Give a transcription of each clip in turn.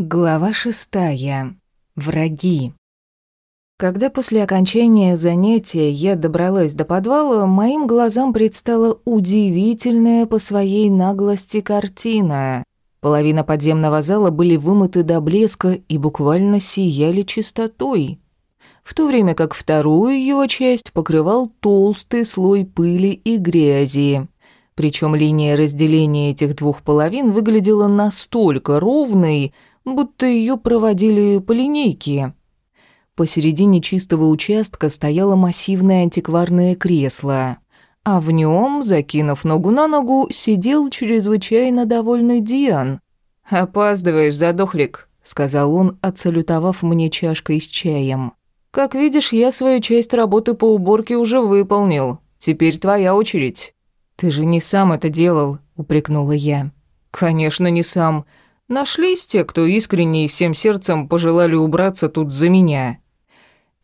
Глава шестая. Враги. Когда после окончания занятия я добралась до подвала, моим глазам предстала удивительная по своей наглости картина. Половина подземного зала были вымыты до блеска и буквально сияли чистотой, в то время как вторую его часть покрывал толстый слой пыли и грязи. Причем линия разделения этих двух половин выглядела настолько ровной, будто ее проводили по линейке. Посередине чистого участка стояло массивное антикварное кресло, а в нем, закинув ногу на ногу, сидел чрезвычайно довольный Диан. «Опаздываешь, задохлик», — сказал он, отсалютовав мне чашкой с чаем. «Как видишь, я свою часть работы по уборке уже выполнил. Теперь твоя очередь». «Ты же не сам это делал», — упрекнула я. «Конечно, не сам. Нашлись те, кто искренне и всем сердцем пожелали убраться тут за меня.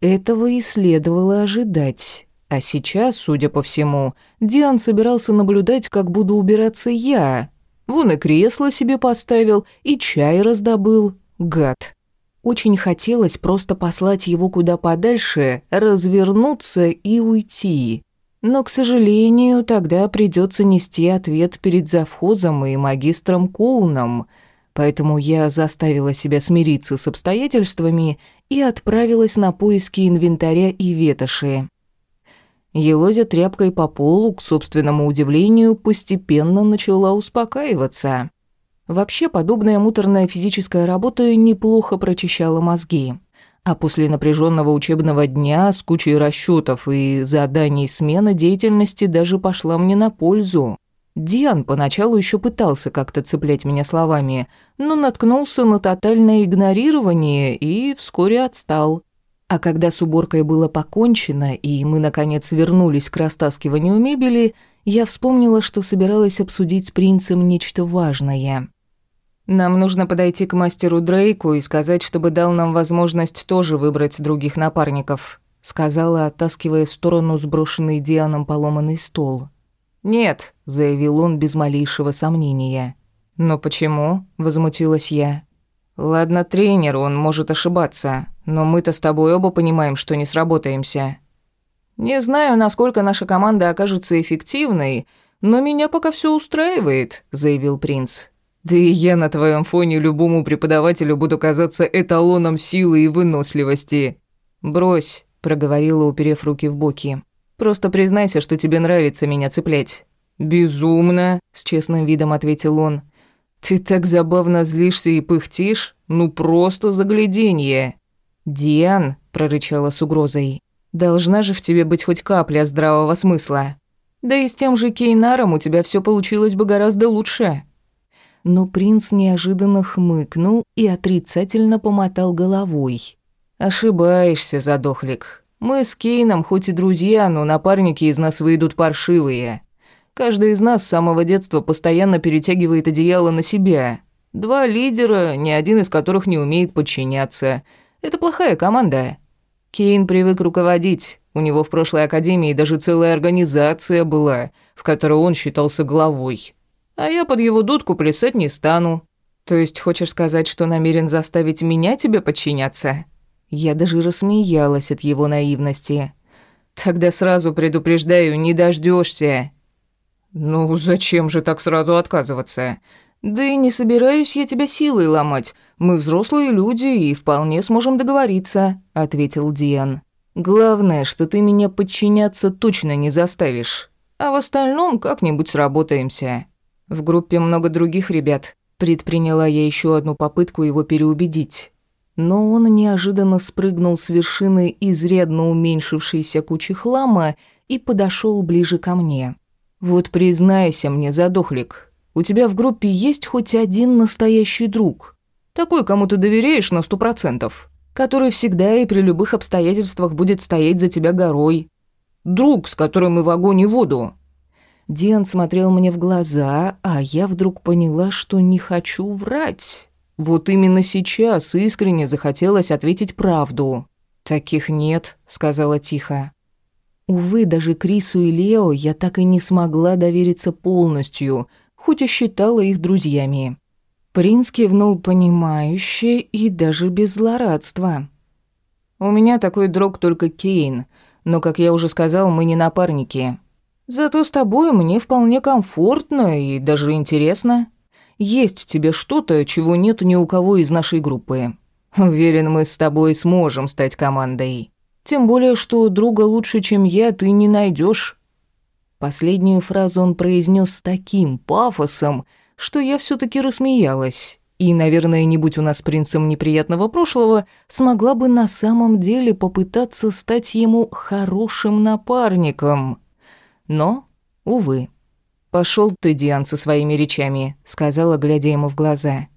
Этого и следовало ожидать. А сейчас, судя по всему, Диан собирался наблюдать, как буду убираться я. Вон и кресло себе поставил, и чай раздобыл. Гад. Очень хотелось просто послать его куда подальше, развернуться и уйти. Но, к сожалению, тогда придется нести ответ перед завхозом и магистром Коуном — Поэтому я заставила себя смириться с обстоятельствами и отправилась на поиски инвентаря и ветоши. Елозя тряпкой по полу, к собственному удивлению, постепенно начала успокаиваться. Вообще, подобная муторная физическая работа неплохо прочищала мозги. А после напряженного учебного дня с кучей расчетов и заданий смена деятельности даже пошла мне на пользу. Диан поначалу еще пытался как-то цеплять меня словами, но наткнулся на тотальное игнорирование и вскоре отстал. А когда с уборкой было покончено, и мы, наконец, вернулись к растаскиванию мебели, я вспомнила, что собиралась обсудить с принцем нечто важное. «Нам нужно подойти к мастеру Дрейку и сказать, чтобы дал нам возможность тоже выбрать других напарников», сказала, оттаскивая в сторону сброшенный Дианом поломанный стол. «Нет», — заявил он без малейшего сомнения. «Но почему?» — возмутилась я. «Ладно, тренер, он может ошибаться, но мы-то с тобой оба понимаем, что не сработаемся». «Не знаю, насколько наша команда окажется эффективной, но меня пока все устраивает», — заявил принц. «Да и я на твоем фоне любому преподавателю буду казаться эталоном силы и выносливости». «Брось», — проговорила, уперев руки в боки. Просто признайся, что тебе нравится меня цеплять». «Безумно», — с честным видом ответил он. «Ты так забавно злишься и пыхтишь? Ну просто загляденье». «Диан», — прорычала с угрозой, — «должна же в тебе быть хоть капля здравого смысла. Да и с тем же Кейнаром у тебя все получилось бы гораздо лучше». Но принц неожиданно хмыкнул и отрицательно помотал головой. «Ошибаешься, задохлик. Мы с Кейном хоть и друзья, но напарники из нас выйдут паршивые. Каждый из нас с самого детства постоянно перетягивает одеяло на себя. Два лидера, ни один из которых не умеет подчиняться. Это плохая команда. Кейн привык руководить. У него в прошлой академии даже целая организация была, в которой он считался главой. А я под его дудку плясать не стану. То есть хочешь сказать, что намерен заставить меня тебе подчиняться? Я даже рассмеялась от его наивности. «Тогда сразу предупреждаю, не дождешься. «Ну, зачем же так сразу отказываться?» «Да и не собираюсь я тебя силой ломать. Мы взрослые люди и вполне сможем договориться», — ответил Диан. «Главное, что ты меня подчиняться точно не заставишь. А в остальном как-нибудь сработаемся. В группе много других ребят. Предприняла я еще одну попытку его переубедить но он неожиданно спрыгнул с вершины изрядно уменьшившейся кучи хлама и подошел ближе ко мне. «Вот признайся мне, задохлик, у тебя в группе есть хоть один настоящий друг? Такой, кому ты доверяешь на сто процентов, который всегда и при любых обстоятельствах будет стоять за тебя горой. Друг, с которым и в огонь и воду». Диан смотрел мне в глаза, а я вдруг поняла, что не хочу врать. Вот именно сейчас искренне захотелось ответить правду. «Таких нет», — сказала тихо. Увы, даже Крису и Лео я так и не смогла довериться полностью, хоть и считала их друзьями. Принц кивнул понимающе и даже без злорадства. «У меня такой друг только Кейн, но, как я уже сказал, мы не напарники. Зато с тобой мне вполне комфортно и даже интересно. Есть в тебе что-то, чего нет ни у кого из нашей группы. Уверен, мы с тобой сможем стать командой. Тем более, что друга лучше, чем я, ты не найдешь. Последнюю фразу он произнес с таким пафосом, что я все таки рассмеялась. И, наверное, не будь у нас принцем неприятного прошлого, смогла бы на самом деле попытаться стать ему хорошим напарником. Но, увы. Пошел ты, Диан, со своими речами», — сказала, глядя ему в глаза.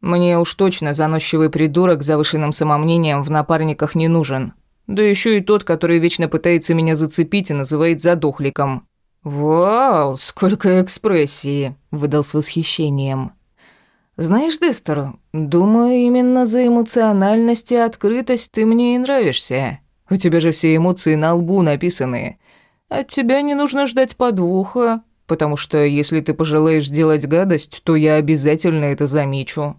«Мне уж точно заносчивый придурок с завышенным самомнением в напарниках не нужен. Да еще и тот, который вечно пытается меня зацепить и называет задохликом. «Вау, сколько экспрессии!» — выдал с восхищением. «Знаешь, Дестер, думаю, именно за эмоциональность и открытость ты мне и нравишься. У тебя же все эмоции на лбу написаны. От тебя не нужно ждать подвоха, потому что если ты пожелаешь сделать гадость, то я обязательно это замечу».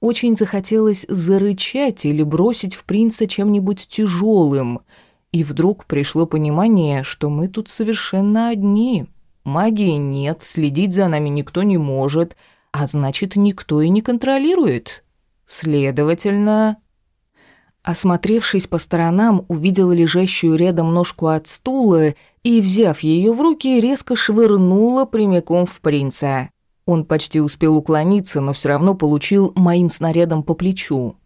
Очень захотелось зарычать или бросить в принца чем-нибудь тяжелым — и вдруг пришло понимание, что мы тут совершенно одни. Магии нет, следить за нами никто не может, а значит, никто и не контролирует. Следовательно... Осмотревшись по сторонам, увидела лежащую рядом ножку от стула и, взяв ее в руки, резко швырнула прямиком в принца. Он почти успел уклониться, но все равно получил моим снарядом по плечу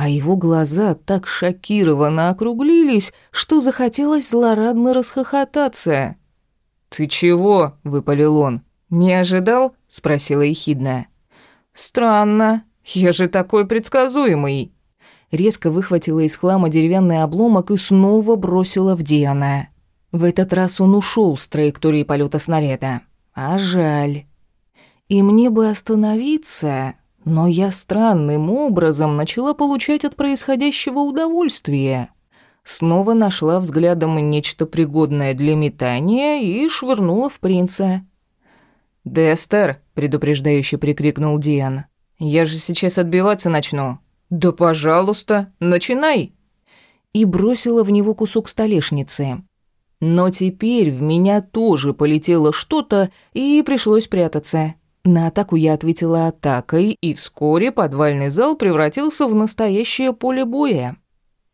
а его глаза так шокированно округлились, что захотелось злорадно расхохотаться. «Ты чего?» — выпалил он. «Не ожидал?» — спросила ехидна. «Странно. Я же такой предсказуемый». Резко выхватила из хлама деревянный обломок и снова бросила в Диана. В этот раз он ушел с траектории полета снаряда. А жаль. И мне бы остановиться, но я странным образом начала получать от происходящего удовольствие. Снова нашла взглядом нечто пригодное для метания и швырнула в принца. «Дестер!» — предупреждающе прикрикнул Диан. «Я же сейчас отбиваться начну». «Да пожалуйста, начинай!» И бросила в него кусок столешницы. Но теперь в меня тоже полетело что-то, и пришлось прятаться. На атаку я ответила атакой, и вскоре подвальный зал превратился в настоящее поле боя.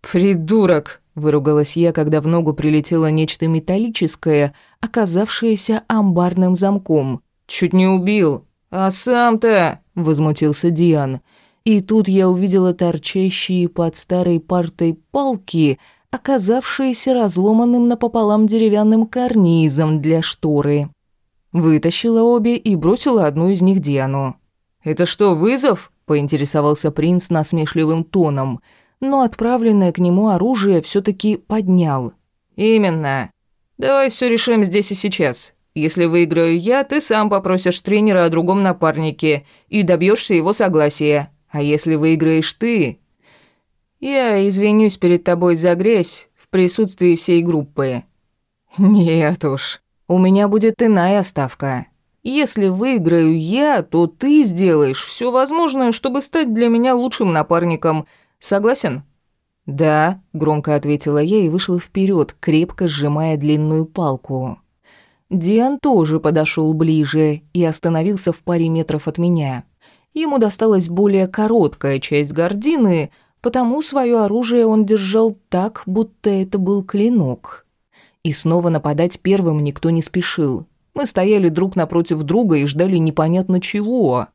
«Придурок!» – выругалась я, когда в ногу прилетело нечто металлическое, оказавшееся амбарным замком. «Чуть не убил!» «А сам-то!» – возмутился Диан. И тут я увидела торчащие под старой партой палки, оказавшиеся разломанным напополам деревянным карнизом для шторы. Вытащила обе и бросила одну из них Диану. «Это что, вызов?» – поинтересовался принц насмешливым тоном, но отправленное к нему оружие все таки поднял. «Именно. Давай все решим здесь и сейчас. Если выиграю я, ты сам попросишь тренера о другом напарнике и добьешься его согласия. А если выиграешь ты, я извинюсь перед тобой за грязь в присутствии всей группы». «Нет уж», у меня будет иная ставка. Если выиграю я, то ты сделаешь все возможное, чтобы стать для меня лучшим напарником. Согласен? Да, громко ответила я и вышла вперед, крепко сжимая длинную палку. Диан тоже подошел ближе и остановился в паре метров от меня. Ему досталась более короткая часть гордины, потому свое оружие он держал так, будто это был клинок. И снова нападать первым никто не спешил. Мы стояли друг напротив друга и ждали непонятно чего.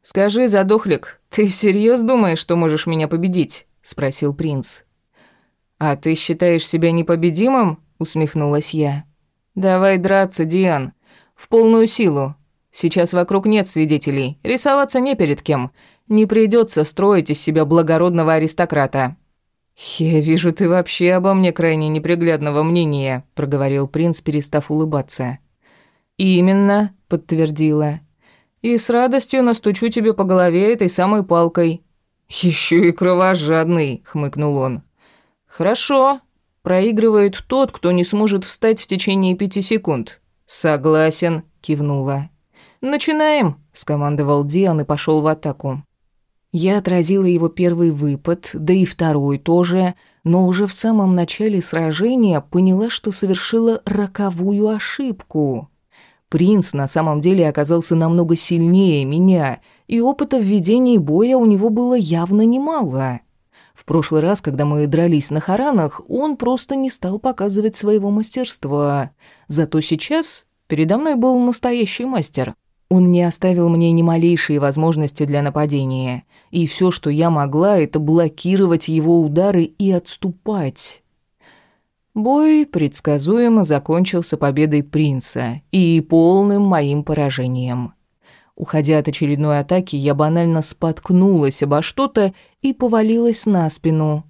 «Скажи, задохлик, ты всерьез думаешь, что можешь меня победить?» – спросил принц. «А ты считаешь себя непобедимым?» – усмехнулась я. «Давай драться, Диан. В полную силу. Сейчас вокруг нет свидетелей. Рисоваться не перед кем. Не придется строить из себя благородного аристократа». «Я вижу, ты вообще обо мне крайне неприглядного мнения», — проговорил принц, перестав улыбаться. «Именно», — подтвердила. «И с радостью настучу тебе по голове этой самой палкой». «Еще и кровожадный», — хмыкнул он. «Хорошо. Проигрывает тот, кто не сможет встать в течение пяти секунд». «Согласен», — кивнула. «Начинаем», — скомандовал Диан и пошел в атаку. Я отразила его первый выпад, да и второй тоже, но уже в самом начале сражения поняла, что совершила роковую ошибку. Принц на самом деле оказался намного сильнее меня, и опыта в ведении боя у него было явно немало. В прошлый раз, когда мы дрались на харанах, он просто не стал показывать своего мастерства. Зато сейчас передо мной был настоящий мастер — он не оставил мне ни малейшей возможности для нападения, и все, что я могла, это блокировать его удары и отступать. Бой предсказуемо закончился победой принца и полным моим поражением. Уходя от очередной атаки, я банально споткнулась обо что-то и повалилась на спину.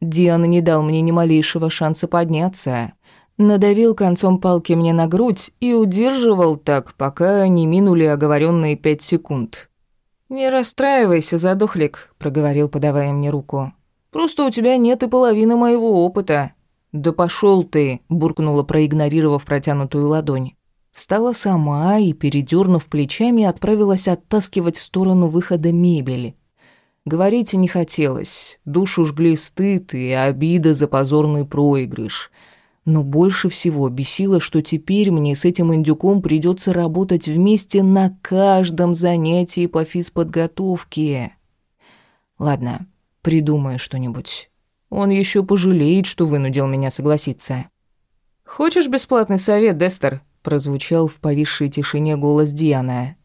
Диана не дал мне ни малейшего шанса подняться надавил концом палки мне на грудь и удерживал так, пока не минули оговоренные пять секунд. «Не расстраивайся, задохлик», — проговорил, подавая мне руку. «Просто у тебя нет и половины моего опыта». «Да пошел ты», — буркнула, проигнорировав протянутую ладонь. Встала сама и, передернув плечами, отправилась оттаскивать в сторону выхода мебель. Говорить не хотелось. Душу жгли стыд и обида за позорный проигрыш — но больше всего бесило, что теперь мне с этим индюком придется работать вместе на каждом занятии по физподготовке. Ладно, придумаю что-нибудь. Он еще пожалеет, что вынудил меня согласиться. «Хочешь бесплатный совет, Дестер?» прозвучал в повисшей тишине голос Дианы.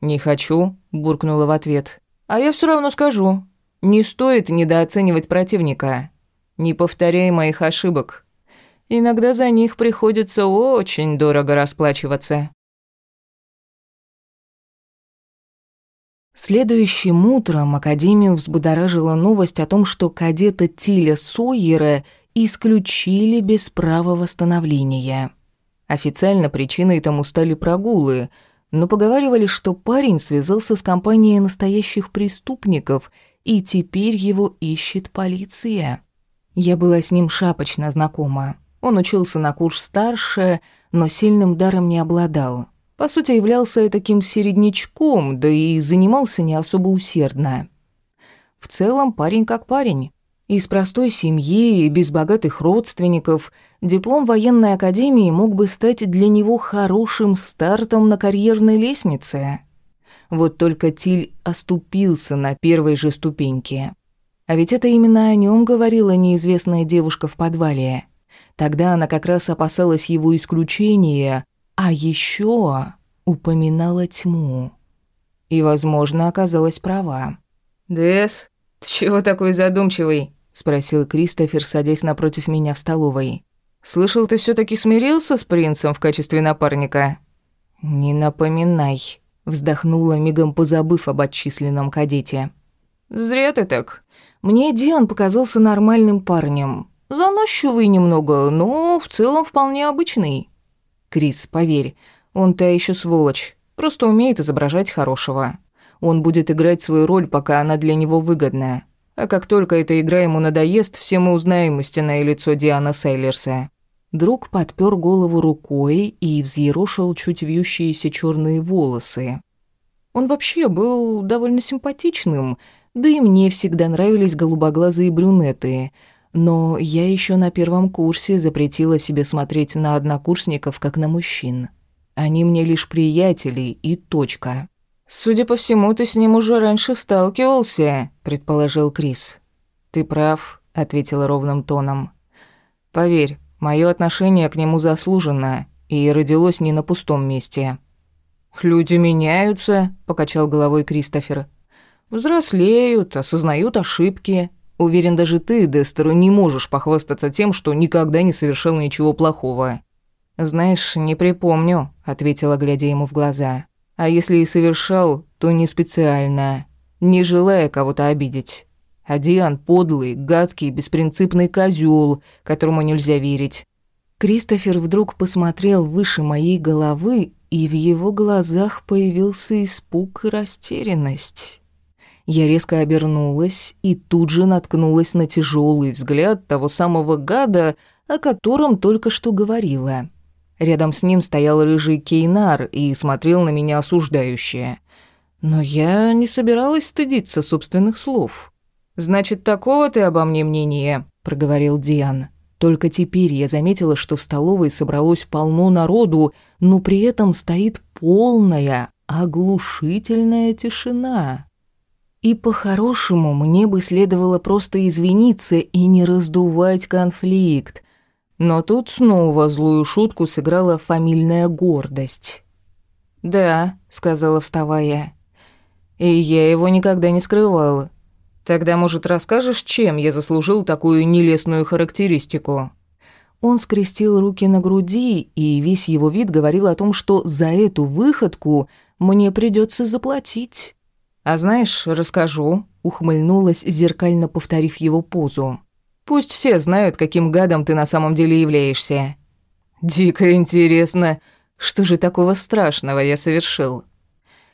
«Не хочу», — буркнула в ответ. «А я все равно скажу. Не стоит недооценивать противника. Не повторяй моих ошибок. Иногда за них приходится очень дорого расплачиваться. Следующим утром Академию взбудоражила новость о том, что кадета Тиля Сойера исключили без права восстановления. Официально причиной тому стали прогулы, но поговаривали, что парень связался с компанией настоящих преступников, и теперь его ищет полиция. Я была с ним шапочно знакома. Он учился на курс старше, но сильным даром не обладал. По сути, являлся таким середнячком, да и занимался не особо усердно. В целом, парень как парень. Из простой семьи без богатых родственников диплом военной академии мог бы стать для него хорошим стартом на карьерной лестнице. Вот только Тиль оступился на первой же ступеньке. А ведь это именно о нем говорила неизвестная девушка в подвале. Тогда она как раз опасалась его исключения, а еще упоминала тьму. И, возможно, оказалась права. «Дэс, ты чего такой задумчивый?» — спросил Кристофер, садясь напротив меня в столовой. «Слышал, ты все таки смирился с принцем в качестве напарника?» «Не напоминай», — вздохнула, мигом позабыв об отчисленном кадете. «Зря ты так. Мне Диан показался нормальным парнем. Заносчивый немного, но в целом вполне обычный. Крис, поверь, он та еще сволочь, просто умеет изображать хорошего. Он будет играть свою роль, пока она для него выгодная. А как только эта игра ему надоест, все мы узнаем истинное лицо Диана Сейлерса. Друг подпер голову рукой и взъерошил чуть вьющиеся черные волосы. Он вообще был довольно симпатичным, да и мне всегда нравились голубоглазые брюнеты — но я еще на первом курсе запретила себе смотреть на однокурсников как на мужчин. Они мне лишь приятели и точка. «Судя по всему, ты с ним уже раньше сталкивался», — предположил Крис. «Ты прав», — ответила ровным тоном. «Поверь, мое отношение к нему заслуженно и родилось не на пустом месте». «Люди меняются», — покачал головой Кристофер. «Взрослеют, осознают ошибки, Уверен, даже ты, Дестеру, не можешь похвастаться тем, что никогда не совершил ничего плохого». «Знаешь, не припомню», — ответила, глядя ему в глаза. «А если и совершал, то не специально, не желая кого-то обидеть. А Диан подлый, гадкий, беспринципный козёл, которому нельзя верить». Кристофер вдруг посмотрел выше моей головы, и в его глазах появился испуг и растерянность. Я резко обернулась и тут же наткнулась на тяжелый взгляд того самого гада, о котором только что говорила. Рядом с ним стоял рыжий Кейнар и смотрел на меня осуждающе. Но я не собиралась стыдиться собственных слов. «Значит, такого ты обо мне мнения», — проговорил Диан. Только теперь я заметила, что в столовой собралось полно народу, но при этом стоит полная, оглушительная тишина. И по-хорошему мне бы следовало просто извиниться и не раздувать конфликт. Но тут снова злую шутку сыграла фамильная гордость. «Да», — сказала, вставая, — «и я его никогда не скрывала. Тогда, может, расскажешь, чем я заслужил такую нелестную характеристику?» Он скрестил руки на груди, и весь его вид говорил о том, что за эту выходку мне придется заплатить. «А знаешь, расскажу», — ухмыльнулась, зеркально повторив его позу. «Пусть все знают, каким гадом ты на самом деле являешься». «Дико интересно, что же такого страшного я совершил?»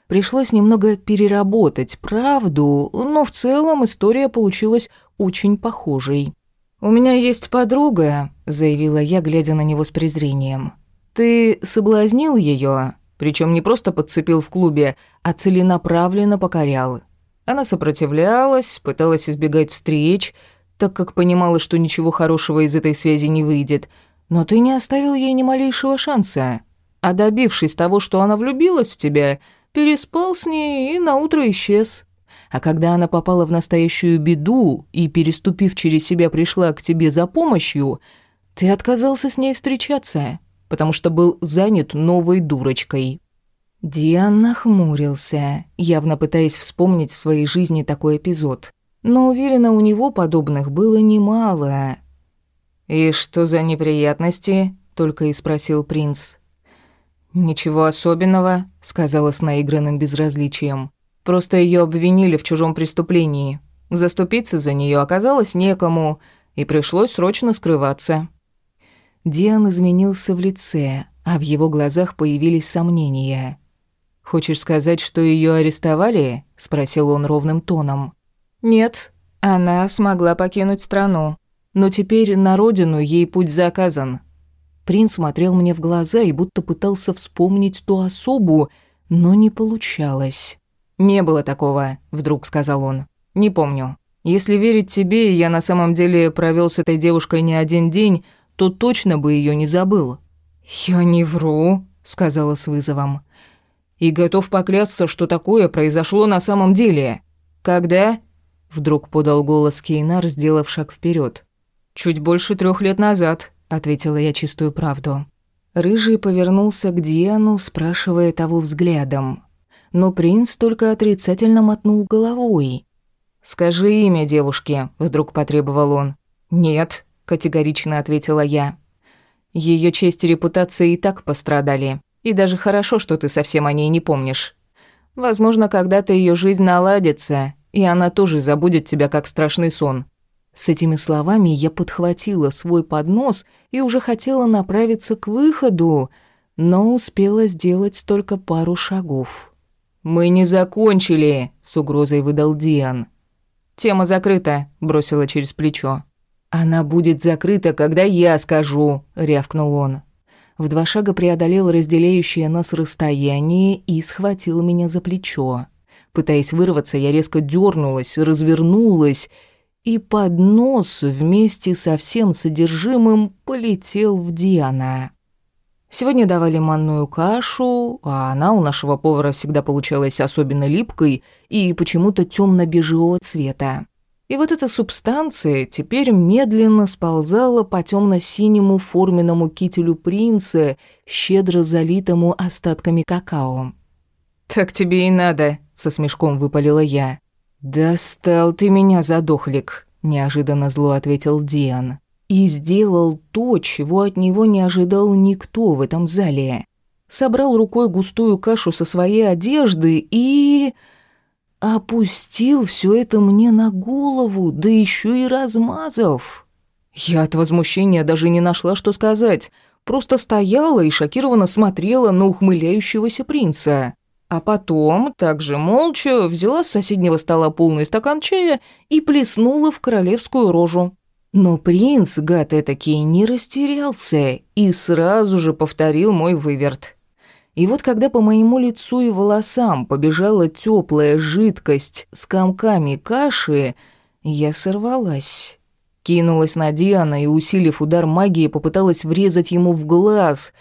Пришлось немного переработать правду, но в целом история получилась очень похожей. «У меня есть подруга», — заявила я, глядя на него с презрением. «Ты соблазнил ее, причем не просто подцепил в клубе, а целенаправленно покорял. Она сопротивлялась, пыталась избегать встреч, так как понимала, что ничего хорошего из этой связи не выйдет, но ты не оставил ей ни малейшего шанса. А добившись того, что она влюбилась в тебя, переспал с ней и наутро исчез. А когда она попала в настоящую беду и, переступив через себя, пришла к тебе за помощью, ты отказался с ней встречаться, потому что был занят новой дурочкой». Диан нахмурился, явно пытаясь вспомнить в своей жизни такой эпизод. Но уверена, у него подобных было немало. «И что за неприятности?» — только и спросил принц. «Ничего особенного», — сказала с наигранным безразличием. «Просто ее обвинили в чужом преступлении. Заступиться за нее оказалось некому, и пришлось срочно скрываться». Диан изменился в лице, а в его глазах появились сомнения. «Хочешь сказать, что ее арестовали?» — спросил он ровным тоном. «Нет, она смогла покинуть страну, но теперь на родину ей путь заказан. Принц смотрел мне в глаза и будто пытался вспомнить ту особу, но не получалось. «Не было такого», — вдруг сказал он. «Не помню. Если верить тебе, я на самом деле провел с этой девушкой не один день, то точно бы ее не забыл». «Я не вру», — сказала с вызовом. «И готов поклясться, что такое произошло на самом деле». «Когда?» — вдруг подал голос Кейнар, сделав шаг вперед. «Чуть больше трех лет назад», — ответила я чистую правду. Рыжий повернулся к Диану, спрашивая того взглядом. Но принц только отрицательно мотнул головой. «Скажи имя девушки», — вдруг потребовал он. «Нет», — категорично ответила я. Ее честь и репутация и так пострадали. И даже хорошо, что ты совсем о ней не помнишь. Возможно, когда-то ее жизнь наладится, и она тоже забудет тебя как страшный сон. С этими словами я подхватила свой поднос и уже хотела направиться к выходу, но успела сделать только пару шагов. «Мы не закончили», — с угрозой выдал Диан. «Тема закрыта», — бросила через плечо. «Она будет закрыта, когда я скажу», — рявкнул он. В два шага преодолел разделяющее нас расстояние и схватил меня за плечо. Пытаясь вырваться, я резко дернулась, развернулась и поднос вместе со всем содержимым полетел в Диана. Сегодня давали манную кашу, а она у нашего повара всегда получалась особенно липкой и почему-то темно-бежевого цвета. И вот эта субстанция теперь медленно сползала по темно-синему форменному кителю принца, щедро залитому остатками какао. «Так тебе и надо», — со смешком выпалила я. «Достал ты меня, задохлик», — неожиданно зло ответил Диан. И сделал то, чего от него не ожидал никто в этом зале. Собрал рукой густую кашу со своей одежды и... Опустил все это мне на голову, да еще и размазав. Я от возмущения даже не нашла, что сказать. Просто стояла и шокированно смотрела на ухмыляющегося принца. А потом, также молча, взяла с соседнего стола полный стакан чая и плеснула в королевскую рожу. Но принц, гад этакий, не растерялся и сразу же повторил мой выверт. И вот когда по моему лицу и волосам побежала теплая жидкость с комками каши, я сорвалась. Кинулась на Диана и, усилив удар магии, попыталась врезать ему в глаз.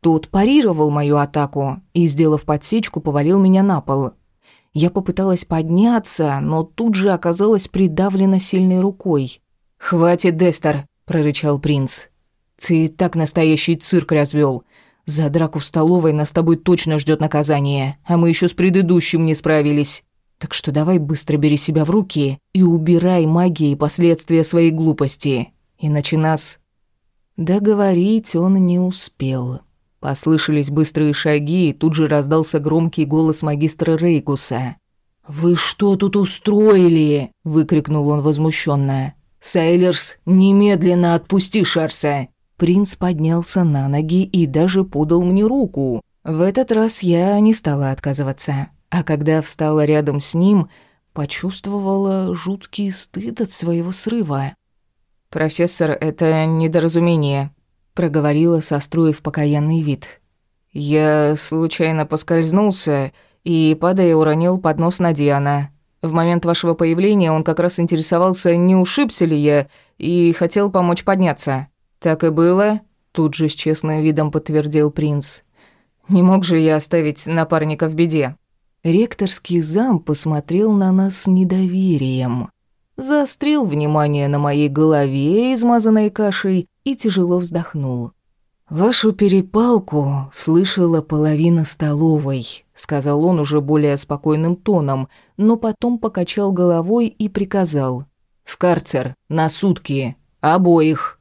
Тот парировал мою атаку и, сделав подсечку, повалил меня на пол. Я попыталась подняться, но тут же оказалась придавлена сильной рукой. «Хватит, Дестер!» – прорычал принц. «Ты так настоящий цирк развел. За драку в столовой нас с тобой точно ждет наказание, а мы еще с предыдущим не справились. Так что давай быстро бери себя в руки и убирай магией последствия своей глупости. Иначе нас...» Договорить он не успел. Послышались быстрые шаги, и тут же раздался громкий голос магистра Рейкуса. «Вы что тут устроили?» – выкрикнул он возмущенно. «Сейлерс, немедленно отпусти Шарса!» Принц поднялся на ноги и даже подал мне руку. В этот раз я не стала отказываться, а когда встала рядом с ним, почувствовала жуткий стыд от своего срыва. «Профессор, это недоразумение», — проговорила, состроив покаянный вид. «Я случайно поскользнулся и, падая, уронил поднос на Диана. В момент вашего появления он как раз интересовался, не ушибся ли я, и хотел помочь подняться». «Так и было», — тут же с честным видом подтвердил принц. «Не мог же я оставить напарника в беде». Ректорский зам посмотрел на нас с недоверием. Заострил внимание на моей голове, измазанной кашей, и тяжело вздохнул. «Вашу перепалку слышала половина столовой», — сказал он уже более спокойным тоном, но потом покачал головой и приказал. «В карцер, на сутки, обоих».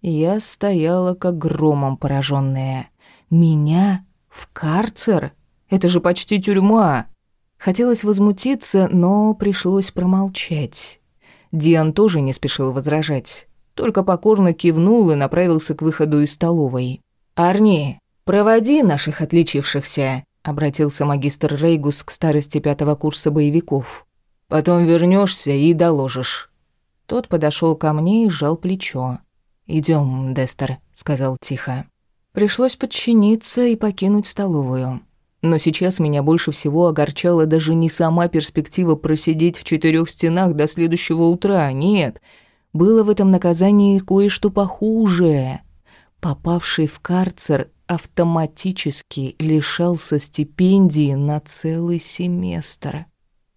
Я стояла как громом пораженная. Меня в карцер? Это же почти тюрьма. Хотелось возмутиться, но пришлось промолчать. Диан тоже не спешил возражать, только покорно кивнул и направился к выходу из столовой. «Арни, проводи наших отличившихся», — обратился магистр Рейгус к старости пятого курса боевиков. «Потом вернешься и доложишь». Тот подошел ко мне и сжал плечо. Идем, Дестер», — сказал тихо. Пришлось подчиниться и покинуть столовую. Но сейчас меня больше всего огорчала даже не сама перспектива просидеть в четырех стенах до следующего утра, нет. Было в этом наказании кое-что похуже. Попавший в карцер автоматически лишался стипендии на целый семестр.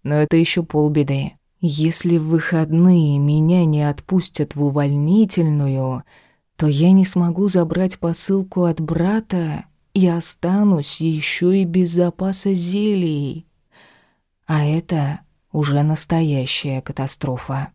Но это еще полбеды. Если в выходные меня не отпустят в увольнительную, то я не смогу забрать посылку от брата и останусь еще и без запаса зелий. А это уже настоящая катастрофа.